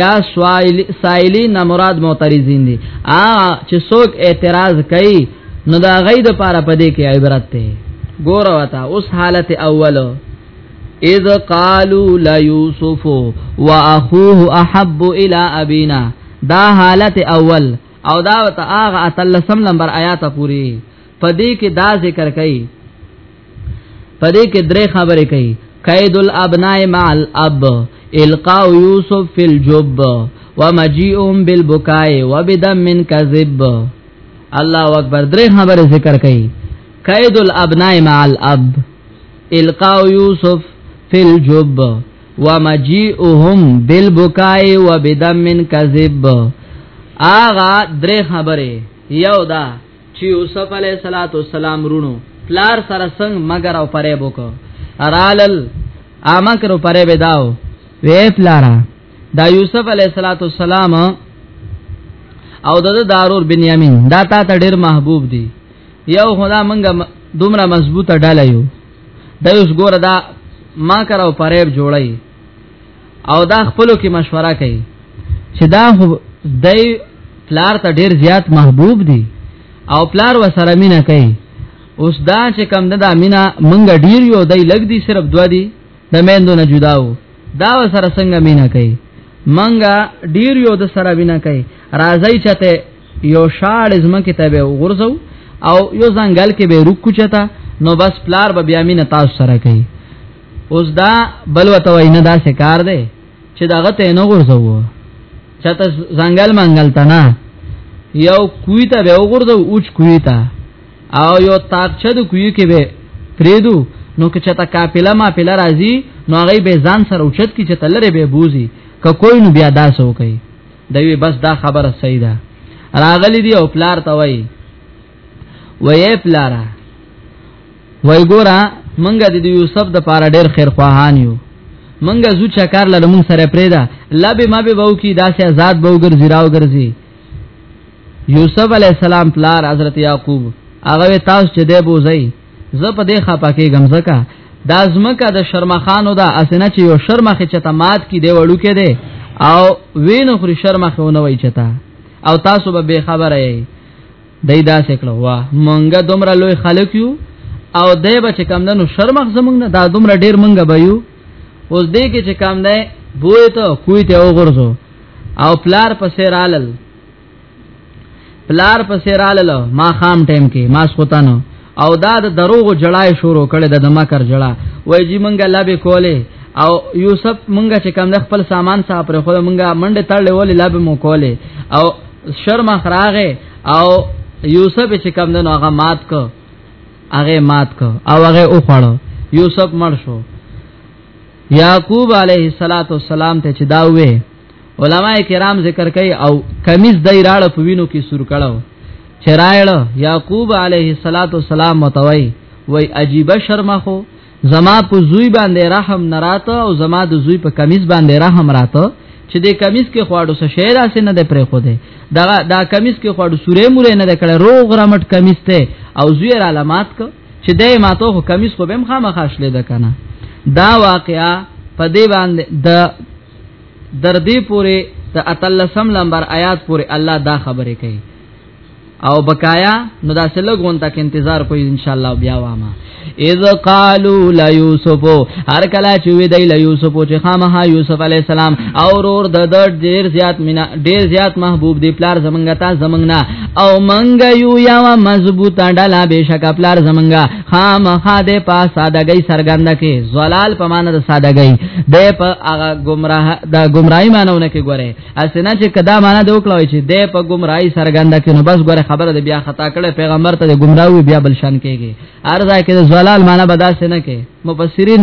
یا سوائل سائلی نه مراد معترضین دي ا چې څوک اعتراض کوي نو دا غي د پاره پدې کې عبرت ته ګوره وتا اوس حالت اولو اذ قالوا ليوسف واخوه احب الى ابينا دا حالت اول او دا ته هغه اتلسم نمبر آیات پوری پدې کې دا ذکر کړي پدې کې درې خبرې کړي قید الابناء مع الاب القاء یوسف فی الجب ومجیئهم بالبکاء وبدم من کذب الله اکبر درې خبرې ذکر کړي قید الابناء مع الاب القاء یوسف فی الجب ومجیئهم بالبکاء وبدم من کذب آغا درې خبره یو دا چې یوسف علی صلوات والسلام رونو پلار سره څنګه مگر او پرې بوکو ارالل امکر او پرې بداو وې پلارا دا یوسف علی صلوات والسلام او د دارور بنیامین دا تا ته ډیر محبوب دي یو خدا منګه دومره مضبوطه ډاله یو د اوس ګوره دا ما کراو پریب جوړی او دا خپلو کې مشوره کوي چې دا دای پلار ته ډیر زیات محبوب دی او پلار و سره مینا کوي اوس دا چې کم نه دا مینا منګه ډیر یو دای لګ دی صرف دوا دی د میندو نه جداو دا سره څنګه مینا کوي منګه ډیر یو د سره مینا کوي راځي چته یو شاړ زما کتابه وګرځو او یو ځنګل کې به رکو چته نو بس پلار به بیا مینا تاسو سره کوي اوس دا بلوته وای نه دا څه کار دی چې داغه ته نه ورځو چته ځنګل منګل تنا یو کوی ته به وګرځو اوچ کوی ته او یو تاکچه د کوی کې به پریدو نو که چتا کاپیلا ما پیلا راځي نو هغه به ځان سره اوچت کی چتا لره به بوزي که کوی نو بیا داسو کوي دوی بس دا خبره صحیح ده راغلی دی او پلار ته وای وای پلارا وای ګورا منګه د یوسف د پاره ډیر خیر خواهان یو منګه زو چکار لرم سره پریدا لبه ما به وو کی داسې آزاد بو ګرځي راو ګرځي یوسف علی السلام پلار حضرت یعقوب هغه تاسو چې دی بوزي زه په دې خپه کې غمزکا دا زمکه د شرمخانو دا اسنه چې یو شرمخه چته مات کی دی وړو کې دی او وینو خوري شرمخه ونه وای چته او تاسو به بے خبره یې دای دا سکلو وا مونږه دومره لوی خلک یو او دای به چې کم دنو شرمخ زمونږ نه دا دومره ډیر مونږه به یو اوس دې کې چې کم ده بوې ته کوی ته وګورځو او پلار پسې رالل پلار په سیراله له ما خام ټیم کې ما سوتانو او دا د دروغ جړای شروع کړي د مکر جړا وای جی مونږه لا به کوله او یوسف مونږه چې کم د خپل سامان صاحب پر خو مونږه منډه تړلې ولې لا به مو کوله او شرم خراغه او یوسف چې کم د هغه مات کو هغه مات کو او هغه او خړو یوسف مړ شو یعقوب علیه الصلاۃ والسلام ته چې دا وې علما کرام ذکر کوي او کمیز دای راړه په وینو کې سور کړو چرایړه یعقوب علیه الصلاۃ والسلام متوي وای عجیب شرم خو زما په زوی باندې رحم نراته او زما د زوی په کمیز باندې رحم راته چې د کمیس کې خواړو څه شی راسي نه د پرې خو دی دا دا کمیس کې خواړو سورې مورې نه د کړه روغ رمټ کمیس ته او زوی را علامات کو چې دې ماته خو کمیس خو بهم خامخاش لیدا کنه دا واقعا په دې باندې د در دې پورې د اتلسم لمبر آیات پورې الله دا خبرې کوي او بقایا نو دا سلګ غونته کې انتظار کوي ان شاء الله بیا وامه اذ قالوا لا يوسف هر کله چې وی دی لا يوسف چې خامها يوسف عليه السلام او رور د ډیر زیات مینا ډیر زیات محبوب دی پلار زمنګ تا زمنګ نه او منګ یو یا مضبوط ډلا بشک پلار زمنګ خامخا د په سادهګۍ سرګند کې زلال په معنا د سادهګۍ د په هغه گمراه د گمراهی معنونه کې ګوره اسنه چې کدا معنا د وکړوي چې د په گمراهی سرګند کې نو بس ګوره خبره د بیا خطا کړي پیغمبر ته د گمراهي بیا بلشان کېږي ارزه کې د زلال معنا بداسنه کې مفسرین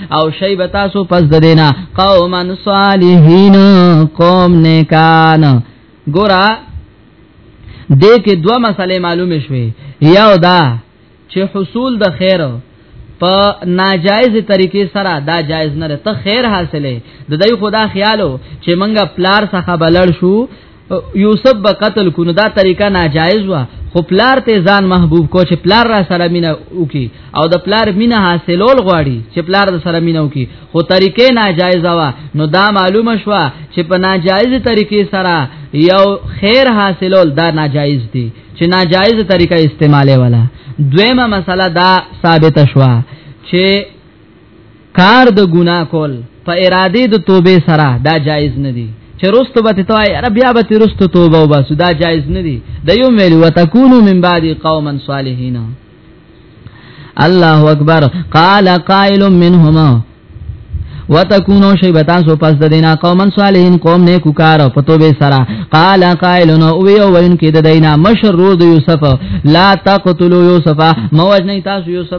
او شی بتا سو پس د دینا قومن صالحین قوم نیکان ګورا دې کې دوه مسلې معلومې شوې یو دا چې حصول د خیر په ناجایز طریقې سره دا جایز نه ته خیر حاصله د دې خدا خیالو چې منګه پلار څخه بلړ شو یوسف به قتل کو نو دا طریقه ناجایز وا خو پلار ته ځان محبوب کو چې پلار را سره مینا وکي او د پلار مینا حاصلول غواړي چې پلار د سره مینا وکي خو طریقه ناجایز وا نو دا معلومه شو چې په ناجایز طریقې سره یو خیر حاصلول دا ناجایز دي چې ناجایز طریقه استعماله ولا دویمه مسله دا ثابت شوه چې کار د ګناه کول په اراده د توبه سره دا جایز نه دی چې رستو به ته ای رب یا به رستو توبه او بس دا جایز نه دی د یو ویل وتکونو من بعد قوما صالحین الله اکبر قال قائل منهما وتكونوا شيبتان سو پس د دینا قوما صالحین قوم نه کوکار په توبه سرا قال قائلون او وی وین کې د دینا مشر رو د یوسف لا تقتلوا یوسف موج نه تاسو یوسف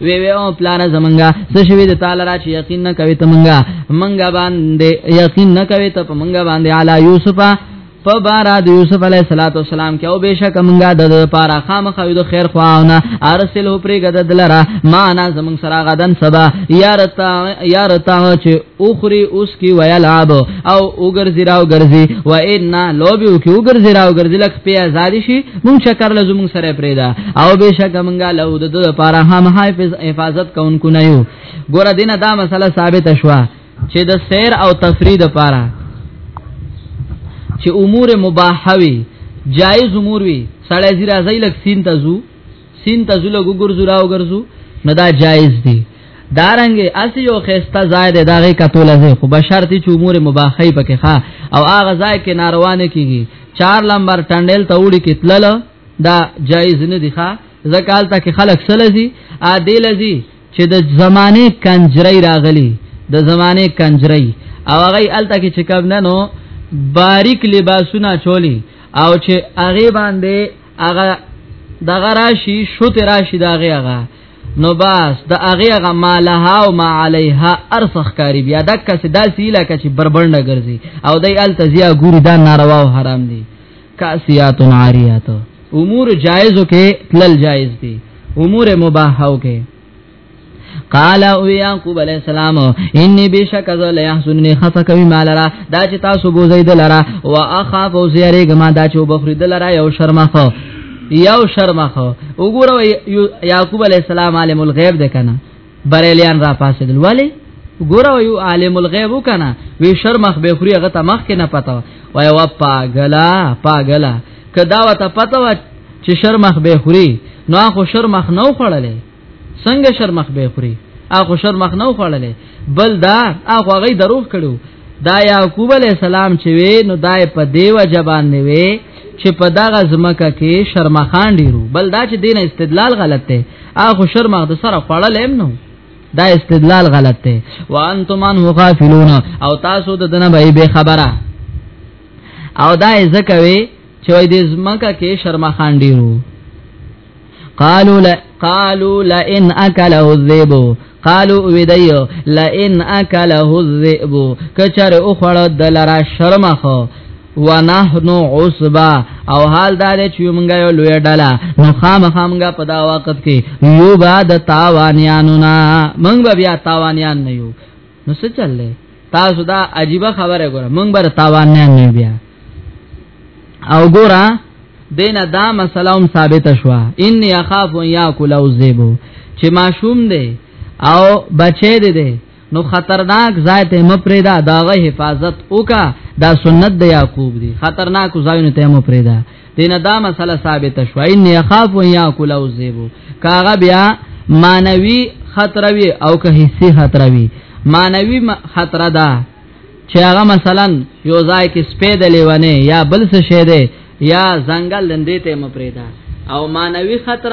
وی وی او پلان زمنګا څه شوی د تعالی را چې یقین نه کوي ته منګا منګا باندې یقین نه کوي ته په منګا باندې علی یوسف په بارا د یوسف علی صلوات والسلام کې او بهشکه منګا د پارا خامخ د خیر خواونه ارسل هو پرې غد دلرا معنا زمنګ سره غدن سبا یارتا یارتا چې اخري اوس کی ویلاب او وګرځي راو ګرځي و ان لوبي او کی وګرځي راو ګرځي لک په آزاد شي مون شکر لزو مون سره پرېدا او بشک مونږه له د د لپاره هم حافظ حفاظت کوونکو نه یو ګور دینه دا مسله ثابت شوه چې د سیر او تفریح لپاره چې امور مباح وي جایز امور وي سړی زیرا زیلک سین تزو سین ته زله ګورځو راو ګرځو نه دا جایز دی دارنګ اسی یو خسته زائد داغه کتول زه خو بشرتی چې امور مباحی پکې ښا او هغه ځای کې ناروانه کیږي چار لمبر ټنډل ته وړي کې تلل دا جایز نه دی ښا زکال ته کې خلک سلزي ا دی لزي چې د زمانه کنجری راغلی د زمانه کنجری او هغه الته کې چې کب نه نو باریک لباسونه چولی او چې هغه باندې هغه دغه راشي شوت راشي دغه هغه نو باس د هغه هغه مالها او ما عليها ارسخ کاری بیا دک څه داسې لکه چې بربند ګرځي او دای ال تزیا ګوري دا ناروا او حرام دي کاسیات عاریات امور جایزو کې تلل جایز دي امور مباحو کې قال او يعقوب عليه السلام اني بشك ذل يحسنني خفك بما لرا دا چې تاسو بوزي دلرا واخاف او زيري غما دا چې وبخري دلرا یو شرمخ یو شرمخ وګوره يعقوب عليه السلام عالم الغيب ده کنه بریلیان را پاسېدل ولی ګوره یو عالم الغیب وکنه وی شرمخ به خوري هغه ته مخ کې نه پتا وای وا پاګلا پاګلا کدا وته پته و چې شرمخ به خوري نو خو شرمخ نو خړلې څنګه شرمخ به خوري اخو شرمخ نو خړلې بل دا اخو غي دروغ کړو دا یعقوب علی السلام چې وی نو دای په دیو جبان نه وی چې په دغه زمکه کې شرمخان ډیرو بل دا چې دین استدلال غلط دی اخو شرمخ د سره خړلې هم نو دا استدلال غلط دی وانتم ان غافلون او تاسو د دنه به خبره او دا ځکه وی چې وای دې زمکه کې شرما خان ډیرو قالو لا قالو لا ان اكله الذئب قالو ویدایو لا ان اكله الذئب کچر او خړ دلرا شرما خو ونحنو عصبا او حال دا دی چې مونږ یو لوی ډله نو خامخا مونږ په دا وخت کې یو بعد تاوانیانو نه مونږ بیا تاوانیان نه یو نو څه چللې تاسو دا عجیب خبره ګوره مونږ بر تاوان نه نه بیا او ګوره دینه دا مسله هم ثابت شوه ان یخاف یاکل او زیبو چې ماشوم دی او بچی دی دی نو خطرناک ځای ته مپریدا داغه حفاظت وکا دا سنت د یعقوب دی خطرناک ځایونه ته مپریدا دینه دا مسله ثابت شو ان یخاف و یاکل او زیبو کاغه بیا مانوي خطر وی او که حصي خطر وی مانوي خطر ده چې هغه مثلا یو ځای کې سپید لیونه یا بل څه شه ده یا ځنګل لندې ته مپریدا او مانوي خطر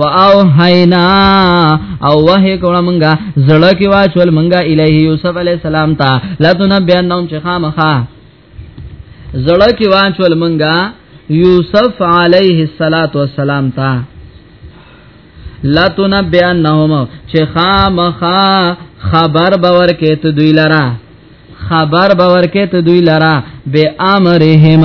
واوحینا او وه کړه مونږه زړه کې واچول مونږه الیه یوسف علی السلام ته لتنبینهم چې خامخا زړه کې واچول مونږه یوسف علیه الصلاۃ والسلام ته لتنبینهم چې خامخا خبر باور کې ته دوی لرا خبر باور کې ته دوی لرا به امرهم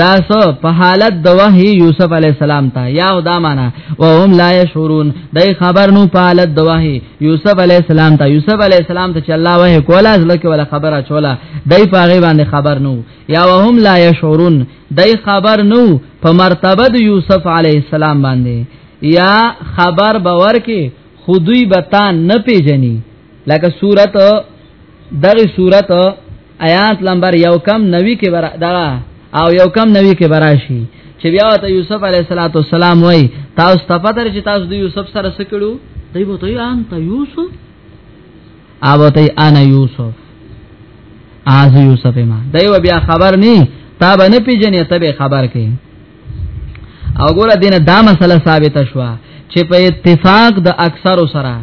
دا سو په حالت د وحی یوسف علی السلام ته یا دا معنا او هم لا شعورون دای خبر نو په حالت د وحی یوسف علی السلام ته یوسف علی السلام ته چې الله وحی کولا ځلکه ولا خبره چولا دای په غی باندې خبر نو یا وهم لا شعورون دای خبر نو په مرتبه د یوسف علی السلام باندې یا خبر باور کې خودی بتا نه پیجنی لکه صورت دغه صورت آیات نمبر یو کم نوی کې برا دا او یو کم نوی کې براشي چې بیا ته یوسف علیه الصلاۃ والسلام وای تاسو ته پته چې تاسو د یوسف سره سکړو دوی بوته ان ته یوسف او ته انا یوسف از یوسف ما دوی بیا خبر نه تا به نه پیژنې ته به خبر کې او ګور دینه دا مسله ثابته شو چې په اتفاق د اکثر سره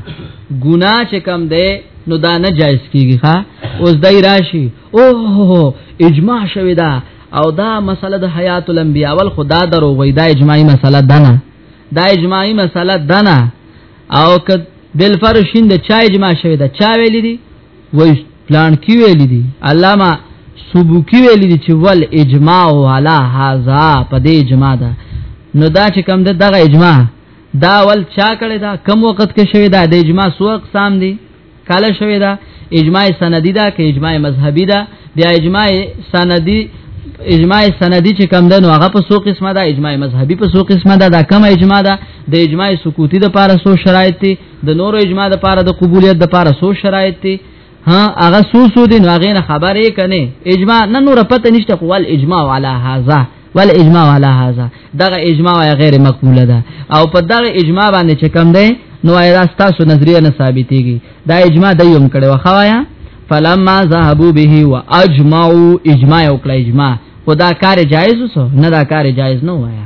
ګنا چې کم دی نو دا نه جایز کیږي ها اوس دای راشي اوه اجماع شوی دا او دا مسله د حیات الانبیاء ول خدا درو وای دا اجماعي مسله دنه دا اجماعي مسله دنه او که دل فرشین د چا اجماع شوی دا چا ویلی دی وای پلان کی ویل دي علامه سبوکی ویل دي چې ول اجماع علی هاذا په دې اجماع ده نو دا چې کوم ده دغه اجماع دا ول چا کړی دا کم وخت کې شوی دا د اجماع سو اقسام دي کله شوی دا اجماع سندی دا که اجماع مذهبی دا بیا اجماع سندی اجماع سندی چې کم ده نو هغه په سو قسمه ده اجماع مذهبي په سو قسمه ده دا کم اجماع ده د اجماع سکوتی د پاره سو شرایط دي د نور اجماع د پاره د قبولیت د پاره سو شرایط ته ها هغه سو سو دي نو هغه نه خبرې کنه اجماع نه نور پته نشته خو ول اجماع علی هاذا ول اجماع علی هاذا دغه اجماع غیر مقبوله ده او په دغه اجماع باندې چې کم ده نو ایرا تاسو نظریه نه ثابتېږي دا اجماع د یوم کړي وخوایا فلما ذهبوا به واجمعوا اجماع او کله اجماع خدا کار جایز وسو نه دا کار جایز نه وایا